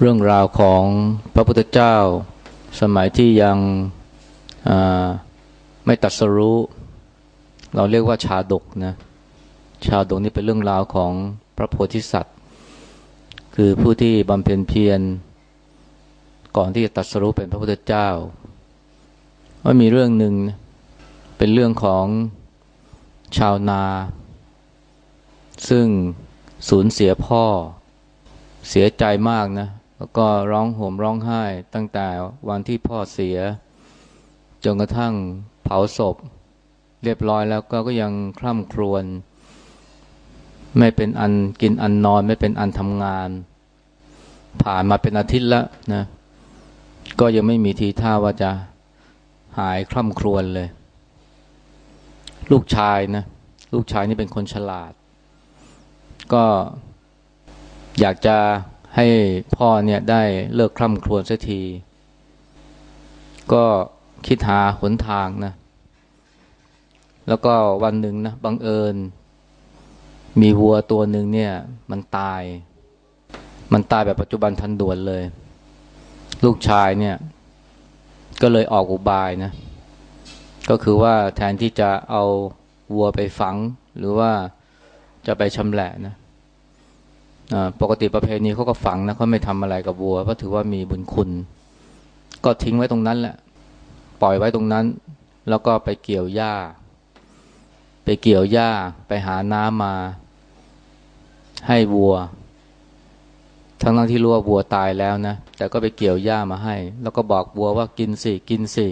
เรื่องราวของพระพุทธเจ้า สมัยที่ยังไม่ตัดสรู้ เราเรียกว่าชาดกนะชาดกนี่เป็นเรื่องราวของพระโพธิสัตว์ คือผู้ที่บำเพ็ญเพียรก่อนที่จะตัดสรู้เป็นพระพุทธเจ้าว่ามีเรื่องหนึ่งเป็นเรื่องของชาวนา ซึ่งสูญเสียพ่อเสียใจมากนะ แล้วก็ร้องโหมร้องไห้ตั้งแต่วันที่พ่อเสีย จนกระทั่งเผาศพ เรียบร้อยแล้วก็ก็ยังคร่ำครวญไม่เป็นอันกินอันนอนไม่เป็นอันทำงาน ผ่านมาเป็นอาทิตย์แล้วนะ ก็ยังไม่มีทีท่าว่าจะหายคร่ำครวญเลย ลูกชายนะ ลูกชายนี่เป็นคนฉลาด ก็อยากจะ ให้พ่อเนี่ยได้เลิกคร่ำครวญสักที ก็คิดหาหนทางนะ แล้วก็วันหนึ่งนะบังเอิญ มีวัวตัวหนึ่งเนี่ย มันตาย มันตายแบบปัจจุบันทันด่วนเลย ลูกชายเนี่ย ก็เลยออกอุบายนะ ก็คือว่าแทนที่จะเอาวัวไปฝัง หรือว่าจะไปชำแหละนะ ปกติประเพณีเขาก็ฝังนะเขาไม่ทำอะไรกับวัวเพราะถือว่ามีบุญคุณ ก็ทิ้งไว้ตรงนั้นแหละ ปล่อยไว้ตรงนั้น แล้วก็ไปเกี่ยวหญ้า ไปเกี่ยวหญ้าไปหาน้ำมา ให้วัว ทั้งนั้นที่รู้ว่าวัวตายแล้วนะแต่ก็ไปเกี่ยวหญ้ามาให้ แล้วก็บอกวัวว่ากินสิกินสิ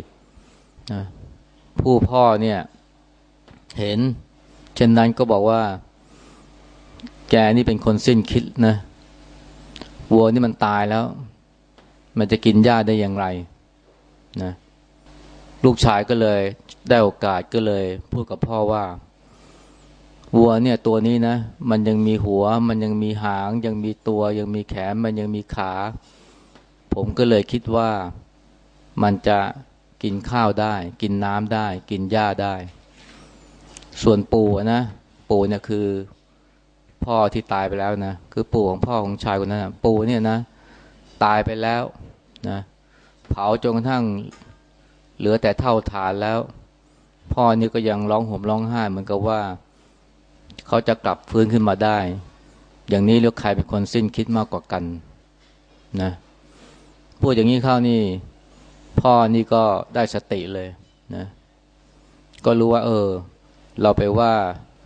ผู้พ่อเนี่ย เห็น เช่นนั้นก็บอกว่า แกนี่เป็นคนสิ้นคิดนะวัวนี่มันตายแล้ว มันจะกินหญ้าได้อย่างไรนะลูกชายก็เลยได้โอกาสก็เลยพูดกับพ่อว่าวัวเนี่ยตัวนี้นะ มันยังมีหัว มันยังมีหาง ยังมีตัว ยังมีแขน มันยังมีขา ผมก็เลยคิดว่ามันจะกินข้าวได้ กินน้ำได้ กินหญ้าได้ ส่วนปู่นะ ปู่เนี่ยคือ พ่อที่ตายไปแล้วนะคือปู่ของพ่อของชายคนนั้นนะปู่เนี่ยนะ ตายไปแล้วนะเผาจนกระทั่งเหลือแต่เท่าฐานแล้ว พ่อนี่ก็ยังร้องห่มร้องไห้เหมือนกับว่า เขาจะกลับฟื้นขึ้นมาได้ อย่างนี้เรียกใครเป็นคนสิ้นคิดมากกว่ากันนะพูดอย่างนี้เข้านี่ พ่อนี่ก็ได้สติเลยนะก็รู้ว่า เออ เราไปว่า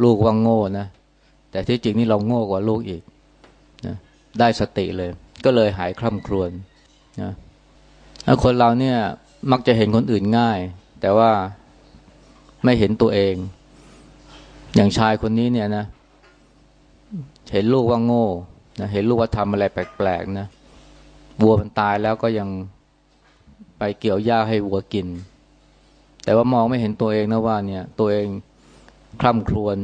ลูกว่างโง่นะ แต่ที่จริงนี่เราโง่กว่าลูกอีกนะได้สติเลย ก็เลยหายคล่ำครวญนะคนเราเนี่ย มักจะเห็นคนอื่นง่าย แต่ว่าไม่เห็นตัวเอง อย่างชายคนนี้เนี่ยนะ เห็นลูกว่าโง่นะเห็นลูกว่าทำอะไรแปลกๆนะวัวมันตายแล้วก็ยังไปเกี่ยวหญ้าให้วัวกิน แต่ว่ามองไม่เห็นตัวเองนะว่าเนี่ย ตัวเองคล่ำครวญ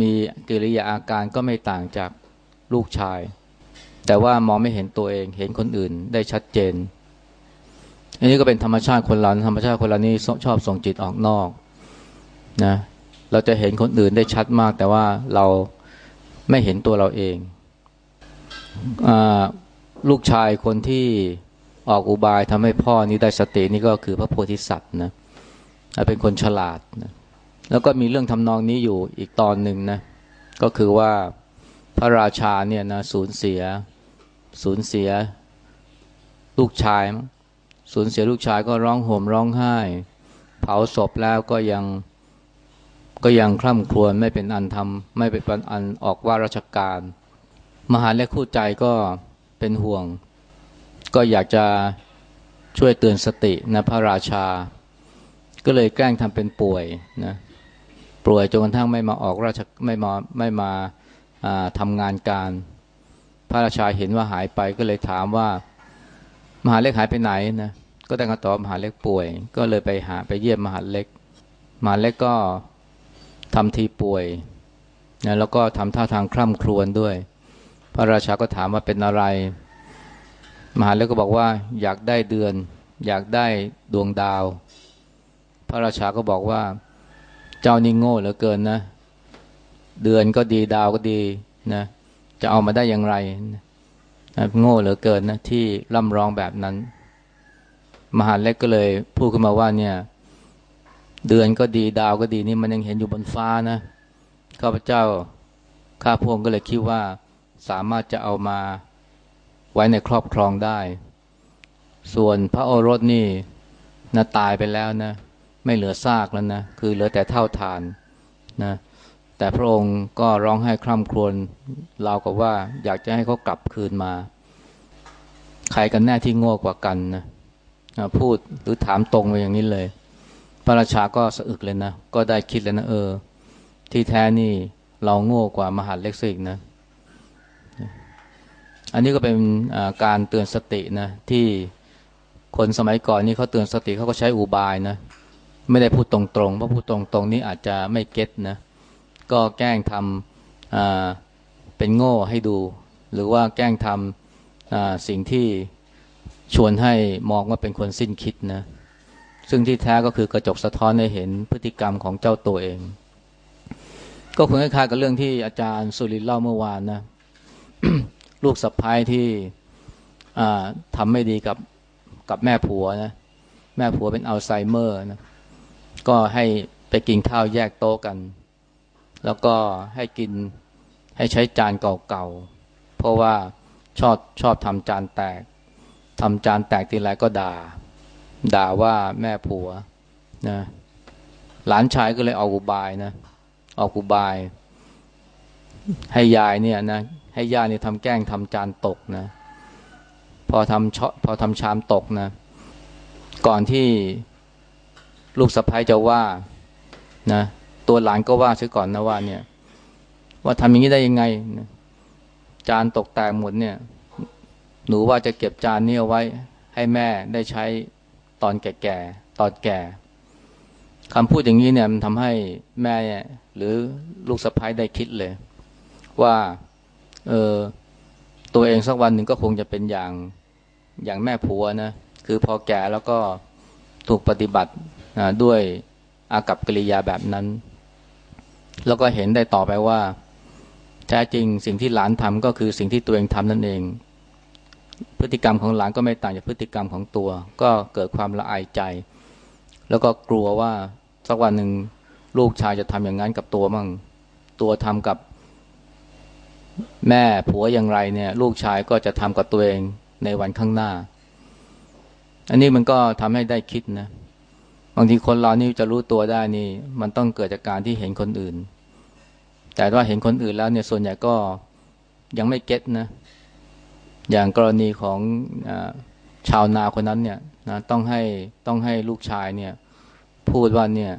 มีกิริยาอาการก็ไม่ต่างจากลูกชาย แต่ว่ามองไม่เห็นตัวเองเห็นคนอื่นได้ชัดเจน อันนี้ก็เป็นธรรมชาติคนเราธรรมชาติคนเรานี่ชอบส่งจิตออกนอกนะเราจะเห็นคนอื่นได้ชัดมาก แต่ว่าเราไม่เห็นตัวเราเองอลูกชายคนที่ออกอุบายทำให้พ่อนี้ได้สตินี่ก็คือพระโพธิสัตว์นะเป็นคนฉลาดนะ แล้วก็มีเรื่องทำนองนี้อยู่อีกตอนหนึ่งนะ ก็คือว่าพระราชาเนี่ยนะสูญเสีย สูญเสีย ลูกชาย สูญเสียลูกชายก็ร้องโห่มร้องไห้ เผาศพแล้วก็ยังก็ยังคร่ำครวญไม่เป็นอันทำไม่เป็นอันออกว่าราชการ มหาเล็กคู่ใจก็เป็นห่วง ก็อยากจะช่วยเตือนสตินะพระราชา ก็เลยแกล้งทำเป็นป่วยนะ ป่วยจนกระทั่งไม่มาออกราชไม่มาไม่มาทำงานการ พระราชาเห็นว่าหายไปก็เลยถามว่ามหาเล็กหายไปไหนนะก็ได้คำตอบมหาเล็กป่วย ก็เลยไปหาไปเยี่ยมมหาเล็กมหาเล็กก็ทำทีป่วยนะแล้วก็ทำท่าทางคร่ำครวญด้วย พระราชาก็ถามว่าเป็นอะไร มหาเล็กก็บอกว่าอยากได้เดือน อยากได้ดวงดาว พระราชาก็บอกว่า เจ้านี่โง่เหลือเกินนะ เดือนก็ดีดาวก็ดีนะจะเอามาได้อย่างไรโง่เหลือเกินนะที่ร่ำร้องแบบนั้น มหาเล็กก็เลยพูดขึ้นมาว่าเนี่ย เดือนก็ดีดาวก็ดีนี่มันยังเห็นอยู่บนฟ้านะข้าพเจ้าข้าพวงก็เลยคิดว่าสามารถจะเอามาไว้ในครอบครองได้ ส่วนพระโอรสนี่นะตายไปแล้วนะ ไม่เหลือซากแล้วนะคือเหลือแต่เท่าฐานนะแต่พระองค์ก็ร้องไห้คร่ำครวญเรากับว่าอยากจะให้เขากลับคืนมา ใครกันแน่ที่โง่กว่ากันนะพูดหรือถามตรงไปอย่างนี้เลย พระราชาก็สะอึกเลยนะ ก็ได้คิดเลยนะเออ ที่แท้นี่เราโง่กว่ามหาเล็กซิกนะ อันนี้ก็เป็นการเตือนสตินะ ที่คนสมัยก่อนนี่เขาเตือนสติเขาก็ใช้อุบายนะ ไม่ได้พูดตรงๆเพราะพูดตรงๆนี้อาจจะไม่เก็ตนะ ก็แกล้งทำเป็นโง่ให้ดู หรือว่าแกล้งทำสิ่งที่ชวนให้มองว่าเป็นคนสิ้นคิดนะ ซึ่งที่แท้ก็คือกระจกสะท้อนให้เห็นพฤติกรรมของเจ้าตัวเอง ก็คงคล้ายๆกับเรื่องที่อาจารย์สุรินเล่าเมื่อวานนะ ลูกสะพ้ายที่ทำไม่ดีกับกับแม่ผัวนะ แม่ผัวเป็นอัลไซเมอร์นะ ก็ให้ไปกินข้าวแยกโต๊ะกัน แล้วก็ให้กินให้ใช้จานเก่าๆ เพราะว่าชอบชอบทำจานแตกทำจานแตกทีไรก็ด่า ด่าว่าแม่ผัวนะหลานชายก็เลยเอากุบายนะเอากุบาย ให้ยายเนี่ยนะให้ยายเนี่ยทำแกล้งทำจานตกนะ พอทำชพอทำชามตกนะ ก่อนที่ ลูกสะพ้ายจะว่านะตัวหลานก็ว่าซะก่อนนะว่าเนี่ย ว่าทำอย่างนี้ได้ยังไงจานตกแตกหมดเนี่ย หนูว่าจะเก็บจานนี้เอาไว้ ให้แม่ได้ใช้ตอนแก่ๆตอนแก่คำพูดอย่างนี้เนี่ยมันทำให้แม่หรือลูกสะพ้ายได้คิดเลย ว่าเออตัวเองสักวันหนึ่งก็คงจะเป็นอย่างอย่างแม่ผัวนะคือพอแก่แล้วก็ถูกปฏิบัติ ด้วยอากับกิริยาแบบนั้น แล้วก็เห็นได้ต่อไปว่า แท้จริงสิ่งที่หลานทำก็คือสิ่งที่ตัวเองทำนั่นเอง พฤติกรรมของหลานก็ไม่ต่างจากพฤติกรรมของตัว ก็เกิดความละอายใจ แล้วก็กลัวว่าสักวันหนึ่งลูกชายจะทำอย่างนั้นกับตัวมั่ง ตัวทำกับแม่ผัวอย่างไรเนี่ย ลูกชายก็จะทำกับตัวเองในวันข้างหน้า อันนี้มันก็ทำให้ได้คิดนะ บางทีคนเรานี่จะรู้ตัวได้นี่ มันต้องเกิดจากการที่เห็นคนอื่น แต่ว่าเห็นคนอื่นแล้วเนี่ยส่วนใหญ่ก็ยังไม่เก็ตนะ อย่างกรณีของอชาวนาคนนั้นเนี่ยนะต้องให้ต้องให้ลูกชายเนี่ย พูดว่าเนี่ย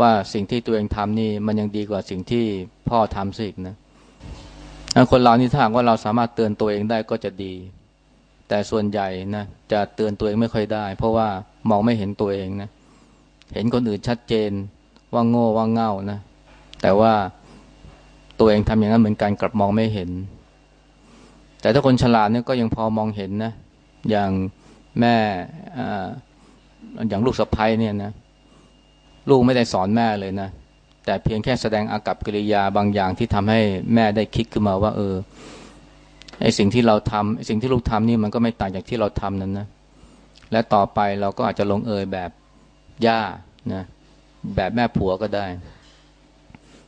ว่าสิ่งที่ตัวเองทำนี่ มันยังดีกว่าสิ่งที่พ่อทำสิกนะคนเรานี่ถ้าหากว่าเราสามารถเตือนตัวเองได้ก็จะดี แต่ส่วนใหญ่นะจะเตือนตัวเองไม่ค่อยได้ เพราะว่า มองไม่เห็นตัวเองนะ เห็นคนอื่นชัดเจนว่าโง่ว่าเง่านะ แต่ว่าตัวเองทำอย่างนั้นเหมือนกันกลับมองไม่เห็น แต่ถ้าคนฉลาดเนี่ยก็ยังพอมองเห็นนะ อย่างแม่ออย่างลูกสะพ้ยเนี่ยนะ ลูกไม่ได้สอนแม่เลยนะ แต่เพียงแค่แสดงอากับกิริยาบางอย่างที่ทำให้แม่ได้คิดขึ้นมาว่า เออไอสิ่งที่เราทำไอสิ่งที่ลูกทำนี่มันก็ไม่ต่างจากที่เราทำนั้นนะ และต่อไปเราก็อาจจะลงเอยแบบย่านะแบบแม่ผัวก็ได้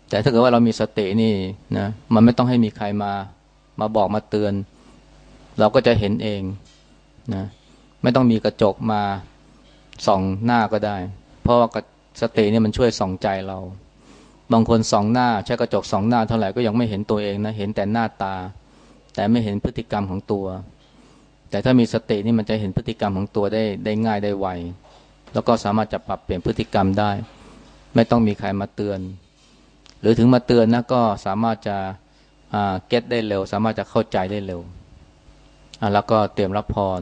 แต่ถ้าเกิดว่าเรามีสตินี่นะมันไม่ต้องให้มีใครมามาบอกมาเตือน เราก็จะเห็นเองนะไม่ต้องมีกระจกมาส่องหน้าก็ได้ เพราะว่าสตินี่มันช่วยส่องใจเรา บางคนส่องหน้าใช้กระจกส่องหน้าเท่าไหร่ก็ยังไม่เห็นตัวเองนะเห็นแต่หน้าตา แต่ไม่เห็นพฤติกรรมของตัว แต่ถ้ามีสตินี่มันจะเห็นพฤติกรรมของตัวได้ได้ง่ายได้ไว แล้วก็สามารถจะปรับเปลี่ยนพฤติกรรมได้ ไม่ต้องมีใครมาเตือน หรือถึงมาเตือนนะก็สามารถจะเก็ตได้เร็ว สามารถจะเข้าใจได้เร็วแล้วก็เตรียมรับพร